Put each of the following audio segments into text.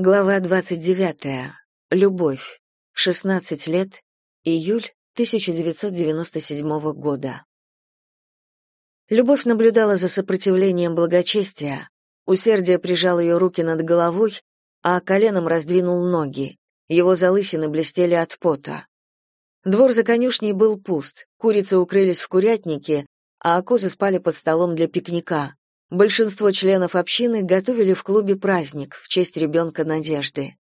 Глава 29. Любовь. 16 лет. Июль 1997 года. Любовь наблюдала за сопротивлением благочестия. Усердие прижал ее руки над головой, а коленом раздвинул ноги. Его залысины блестели от пота. Двор за конюшней был пуст, курицы укрылись в курятнике, а козы спали под столом для пикника. Большинство членов общины готовили в клубе праздник в честь ребенка Надежды.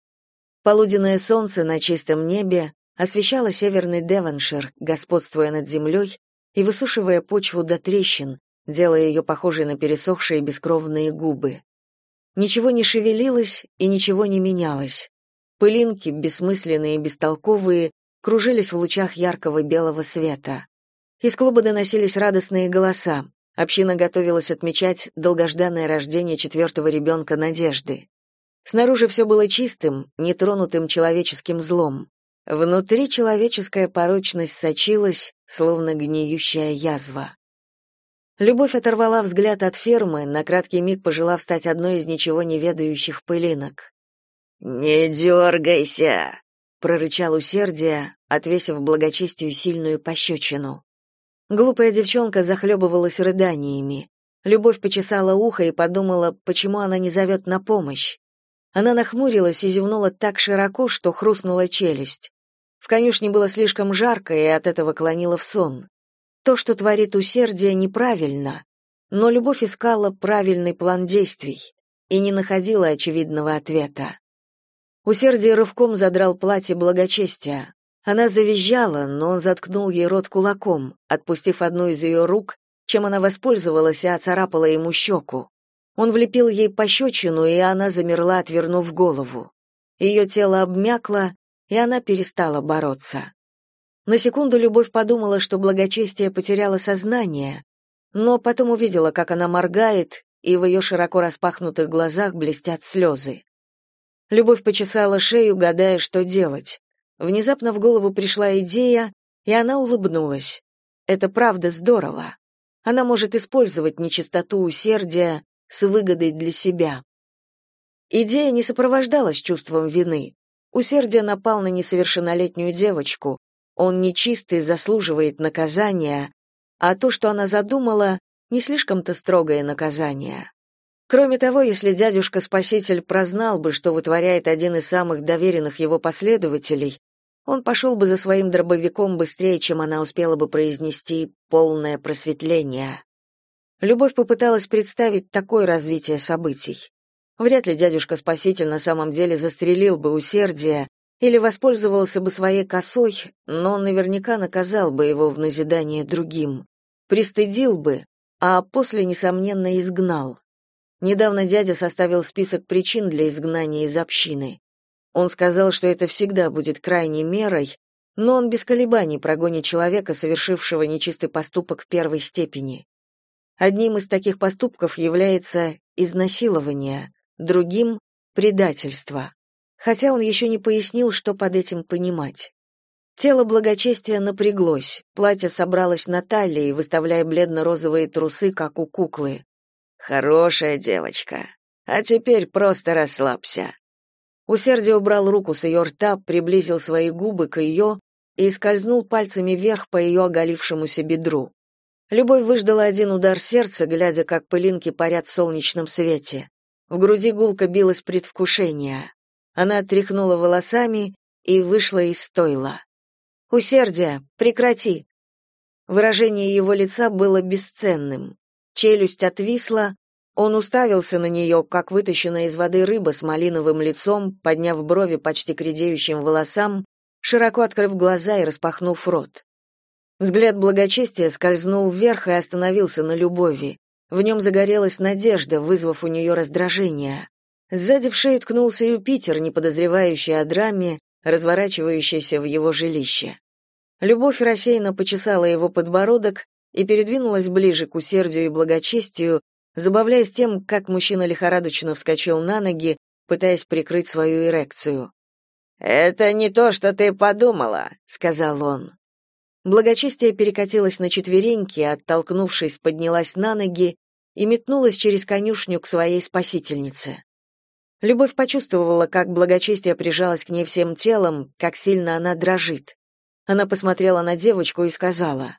Полуденное солнце на чистом небе освещало северный Девоншир, господствуя над землей и высушивая почву до трещин, делая ее похожей на пересохшие бескровные губы. Ничего не шевелилось и ничего не менялось. Пылинки, бессмысленные и бестолковые, кружились в лучах яркого белого света. Из клуба доносились радостные голоса. Община готовилась отмечать долгожданное рождение четвертого ребенка Надежды. Снаружи все было чистым, нетронутым человеческим злом. Внутри человеческая порочность сочилась, словно гниющая язва. Любовь оторвала взгляд от фермы, на краткий миг пожелав стать одной из ничего не ведающих пылинок. «Не дергайся!» — прорычал усердие, отвесив благочестию сильную пощечину. Глупая девчонка захлебывалась рыданиями. Любовь почесала ухо и подумала, почему она не зовет на помощь. Она нахмурилась и зевнула так широко, что хрустнула челюсть. В конюшне было слишком жарко, и от этого клонило в сон. То, что творит усердие, неправильно, но любовь искала правильный план действий и не находила очевидного ответа. Усердие рывком задрал платье благочестия. Она завизжала, но он заткнул ей рот кулаком, отпустив одну из ее рук, чем она воспользовалась и оцарапала ему щеку. Он влепил ей пощечину, и она замерла, отвернув голову. Ее тело обмякло, и она перестала бороться. На секунду Любовь подумала, что благочестие потеряло сознание, но потом увидела, как она моргает, и в ее широко распахнутых глазах блестят слезы. Любовь почесала шею, гадая, что делать. Внезапно в голову пришла идея, и она улыбнулась. Это правда здорово. Она может использовать нечистоту усердия с выгодой для себя. Идея не сопровождалась чувством вины. Усердие напал на несовершеннолетнюю девочку. Он нечистый, заслуживает наказания, а то, что она задумала, не слишком-то строгое наказание. Кроме того, если дядюшка-спаситель прознал бы, что вытворяет один из самых доверенных его последователей, он пошел бы за своим дробовиком быстрее, чем она успела бы произнести полное просветление. Любовь попыталась представить такое развитие событий. Вряд ли дядюшка-спаситель на самом деле застрелил бы усердие или воспользовался бы своей косой, но наверняка наказал бы его в назидание другим, пристыдил бы, а после, несомненно, изгнал. Недавно дядя составил список причин для изгнания из общины. Он сказал, что это всегда будет крайней мерой, но он без колебаний прогонит человека, совершившего нечистый поступок первой степени. Одним из таких поступков является изнасилование, другим — предательство. Хотя он еще не пояснил, что под этим понимать. Тело благочестия напряглось, платье собралось на талии, выставляя бледно-розовые трусы, как у куклы. «Хорошая девочка. А теперь просто расслабься. Усердие убрал руку с ее рта, приблизил свои губы к ее и скользнул пальцами вверх по ее оголившемуся бедру. Любовь выждала один удар сердца, глядя, как пылинки парят в солнечном свете. В груди гулко билось предвкушение. Она отряхнула волосами и вышла из стойла. «Усердие, прекрати!» Выражение его лица было бесценным. Челюсть отвисла, он уставился на нее, как вытащенная из воды рыба с малиновым лицом, подняв брови почти к редеющим волосам, широко открыв глаза и распахнув рот. Взгляд благочестия скользнул вверх и остановился на любови. В нем загорелась надежда, вызвав у нее раздражение. Сзади в шею ткнулся Юпитер, не подозревающий о драме, разворачивающейся в его жилище. Любовь рассеянно почесала его подбородок и передвинулась ближе к усердию и благочестию, забавляясь тем, как мужчина лихорадочно вскочил на ноги, пытаясь прикрыть свою эрекцию. «Это не то, что ты подумала», — сказал он. Благочестие перекатилось на четвереньки, оттолкнувшись, поднялась на ноги и метнулась через конюшню к своей спасительнице. Любовь почувствовала, как благочестие прижалось к ней всем телом, как сильно она дрожит. Она посмотрела на девочку и сказала,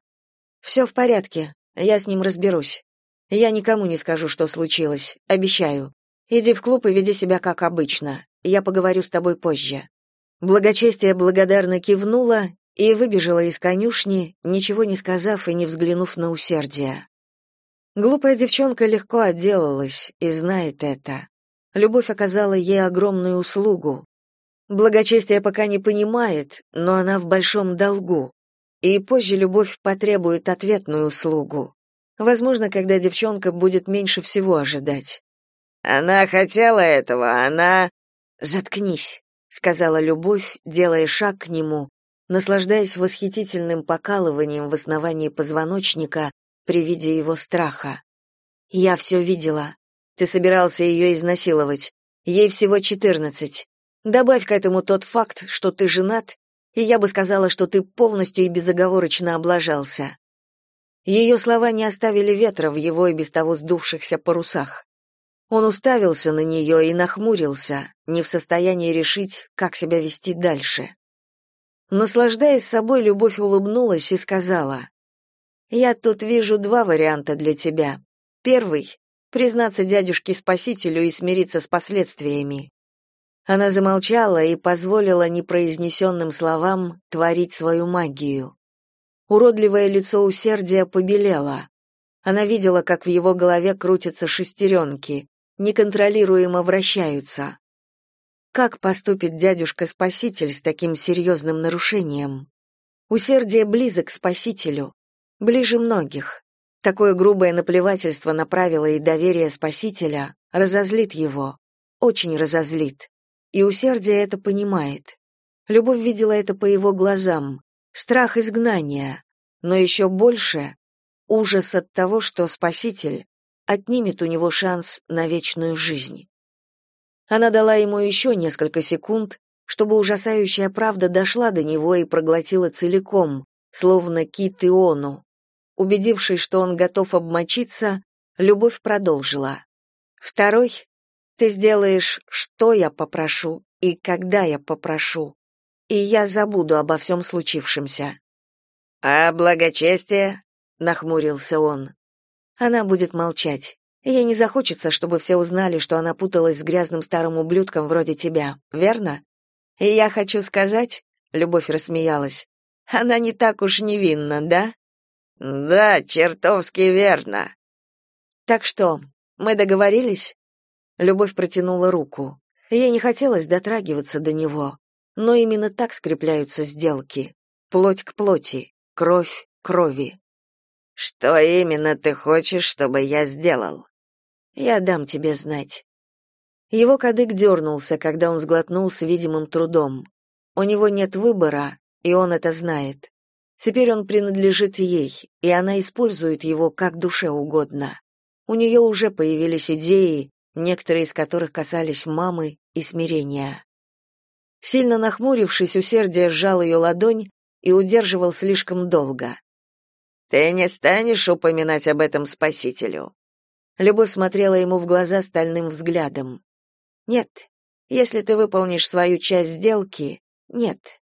«Все в порядке, я с ним разберусь. Я никому не скажу, что случилось, обещаю. Иди в клуб и веди себя как обычно. Я поговорю с тобой позже». Благочестие благодарно кивнула и выбежала из конюшни, ничего не сказав и не взглянув на усердие. Глупая девчонка легко отделалась и знает это. Любовь оказала ей огромную услугу. Благочестие пока не понимает, но она в большом долгу. И позже любовь потребует ответную услугу. Возможно, когда девчонка будет меньше всего ожидать. Она хотела этого, она Заткнись, сказала любовь, делая шаг к нему, наслаждаясь восхитительным покалыванием в основании позвоночника при виде его страха. Я все видела. Ты собирался ее изнасиловать. Ей всего четырнадцать. Добавь к этому тот факт, что ты женат, и я бы сказала, что ты полностью и безоговорочно облажался. Ее слова не оставили ветра в его и без того сдувшихся парусах. Он уставился на нее и нахмурился, не в состоянии решить, как себя вести дальше. Наслаждаясь собой, Любовь улыбнулась и сказала, «Я тут вижу два варианта для тебя. Первый — признаться дядюшке-спасителю и смириться с последствиями». Она замолчала и позволила непроизнесенным словам творить свою магию. Уродливое лицо усердия побелело. Она видела, как в его голове крутятся шестеренки, неконтролируемо вращаются. Как поступит дядюшка-спаситель с таким серьезным нарушением? Усердие близок к спасителю, ближе многих. Такое грубое наплевательство на правила и доверие спасителя разозлит его, очень разозлит. И усердие это понимает. Любовь видела это по его глазам, страх изгнания, но еще больше ужас от того, что спаситель отнимет у него шанс на вечную жизнь. Она дала ему еще несколько секунд, чтобы ужасающая правда дошла до него и проглотила целиком, словно кит Иону. Убедившись, что он готов обмочиться, любовь продолжила. Второй ты сделаешь, что я попрошу и когда я попрошу, и я забуду обо всем случившемся. А благочестие? нахмурился он. Она будет молчать. Ей не захочется, чтобы все узнали, что она путалась с грязным старым ублюдком вроде тебя, верно? И я хочу сказать, Любовь рассмеялась. Она не так уж невинна, да? Да, чертовски верно. Так что, мы договорились? Любовь протянула руку. Ей не хотелось дотрагиваться до него, но именно так скрепляются сделки. Плоть к плоти, кровь к крови. Что именно ты хочешь, чтобы я сделал? Я дам тебе знать. Его кадык дернулся, когда он сглотнул с видимым трудом. У него нет выбора, и он это знает. Теперь он принадлежит ей, и она использует его как душе угодно. У нее уже появились идеи, некоторые из которых касались мамы и смирения. Сильно нахмурившись, усердие сжал ее ладонь и удерживал слишком долго. Ты не станешь упоминать об этом спасителю. Любовь смотрела ему в глаза стальным взглядом. Нет. Если ты выполнишь свою часть сделки, нет.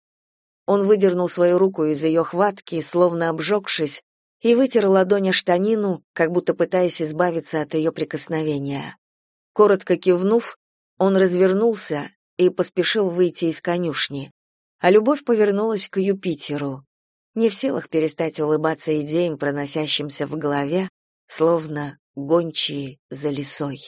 Он выдернул свою руку из ее хватки, словно обжегшись, и вытер ладонь о штанину, как будто пытаясь избавиться от ее прикосновения. Коротко кивнув, он развернулся и поспешил выйти из конюшни. А любовь повернулась к Юпитеру не в силах перестать улыбаться идеям, проносящимся в голове, словно гончие за лесой.